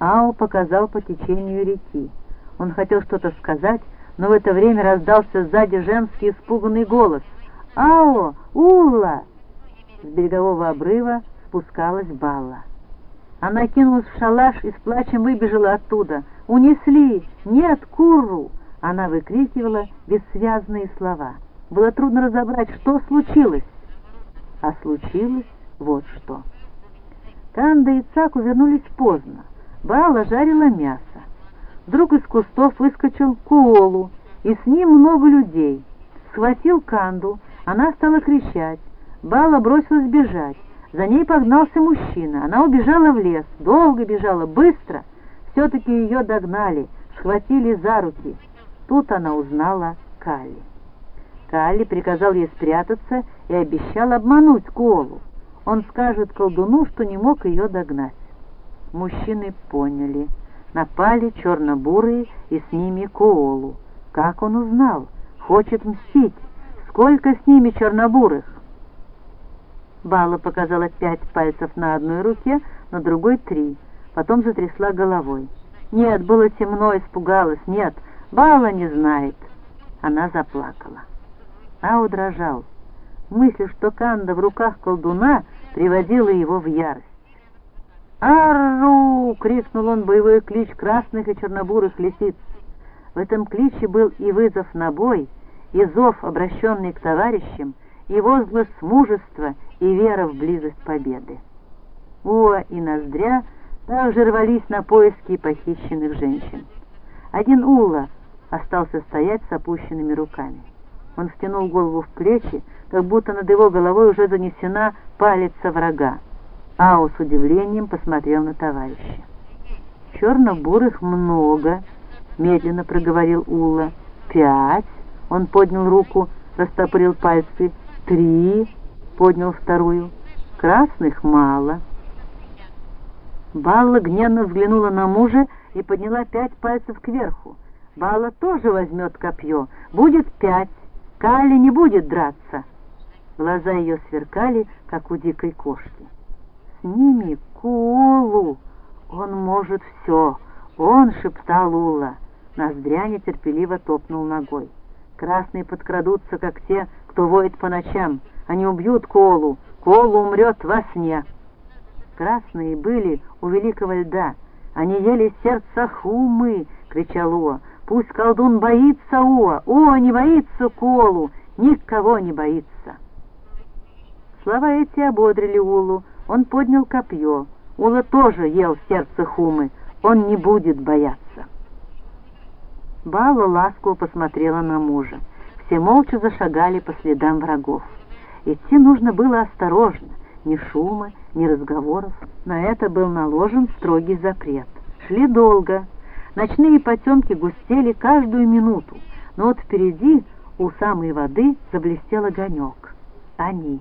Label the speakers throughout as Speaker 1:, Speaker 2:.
Speaker 1: Ао показал по течению реки. Он хотел что-то сказать, но в это время раздался сзади женский испуганный голос. «Ао! Улла!» С берегового обрыва спускалась Балла. Она кинулась в шалаш и с плачем выбежала оттуда. «Унесли! Нет, курру!» Она выкрикивала бессвязные слова. Было трудно разобрать, что случилось. А случилось вот что. Канда и Цаку вернулись поздно. Бала жарила мясо. Вдруг из кустов выскочил Куолу, и с ним много людей. Схватил Канду, она стала кричать. Бала бросилась бежать. За ней погнался мужчина. Она убежала в лес, долго бежала, быстро. Все-таки ее догнали, схватили за руки. Тут она узнала Кали. Кали приказал ей спрятаться и обещал обмануть Колу. Он скажет колдуну, что не мог ее догнать. Мужчины поняли. Напали черно-бурые и с ними Коолу. Как он узнал? Хочет мстить. Сколько с ними чернобурых? Бала показала пять пальцев на одной руке, на другой три. Потом затрясла головой. «Нет, было темно, испугалась. Нет, Бала не знает». Она заплакала. А удрожал. Мысль, что Канда в руках колдуна приводила его в ярость. «Арру!» — крикнул он боевой клич красных и чернобурых лисиц. В этом кличе был и вызов на бой, и зов, обращенный к товарищам, и возглас мужества, и вера в близость победы. Уа и Ноздря также рвались на поиски похищенных женщин. Один Ула остался стоять с опущенными руками. Он втянул голову в плечи, как будто над его головой уже занесена палица врага. Ау с удивлением посмотрел на товарища. «Черно-бурых много», — медленно проговорил Ула. «Пять», — он поднял руку, растопырил пальцы. «Три», — поднял вторую. «Красных мало». Балла гневно взглянула на мужа и подняла пять пальцев кверху. Балла тоже возьмет копье. Будет пять. Кали не будет драться. Глаза ее сверкали, как у дикой кошки. «Сними Кулу! Он может все!» «Он!» — шептал Ула. Ноздря нетерпеливо топнул ногой. «Красные подкрадутся, как те, кто воет по ночам. Они убьют Колу. Колу умрет во сне!» Красные были у великого льда. Они ели сердце Хумы, — кричал Уа. Пусть колдун боится Уа. Уа не боится Колу, никого не боится. Слова эти ободрили Улу. Он поднял копье. Ула тоже ел сердце Хумы. Он не будет бояться. Бала ласково посмотрела на мужа. Все молча зашагали по следам врагов. Идти нужно было осторожно. Ни шума, ни разговоров. На это был наложен строгий запрет. Шли долго. Ночные потемки густели каждую минуту. Но вот впереди, у самой воды, заблестел огонек. Они.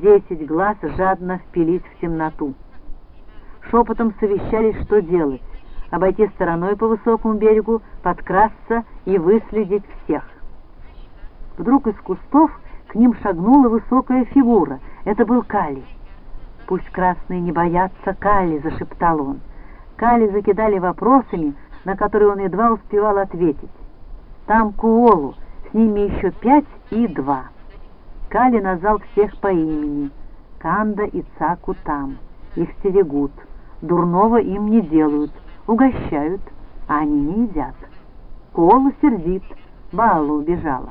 Speaker 1: Десять глаз жадно впились в темноту. Шепотом совещались, что делать. Обойти стороной по высокому берегу, подкрасться и выследить всех. Вдруг из кустов к ним шагнула высокая фигура. Это был Кали. «Пусть красные не боятся Кали», — зашептал он. Кали закидали вопросами, на которые он едва успевал ответить. «Там Куолу, с ними еще пять и два». Кали назвал всех по имени. Канда и Цаку там. Их стерегут. Дурного им не делают. Угощают, а они не едят. Колу сердит. Балу убежала.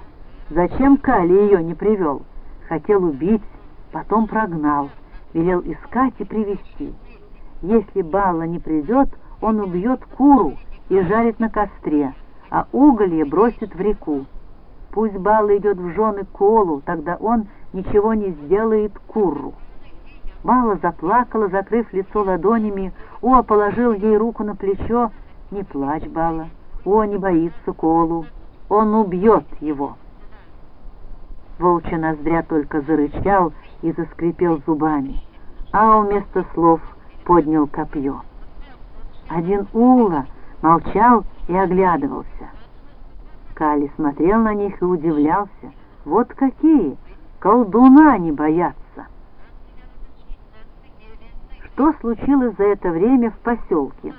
Speaker 1: Зачем Кали ее не привел? Хотел убить, потом прогнал. Велел искать и привести. Если Балла не придет, он убьет куру и жарит на костре, а уголье бросит в реку. Пусть Бал идет в жены Колу, тогда он ничего не сделает Курру. Бала заплакала, закрыв лицо ладонями. О положил ей руку на плечо. «Не плачь, Бала. О не боится Колу. Он убьет его». Волчья ноздря только зарычал и заскрипел зубами, а вместо слов поднял копье. Один Ула молчал и оглядывался. Кали смотрел на них и удивлялся. Вот какие! Колдуна не боятся! что случилось за это время в поселке.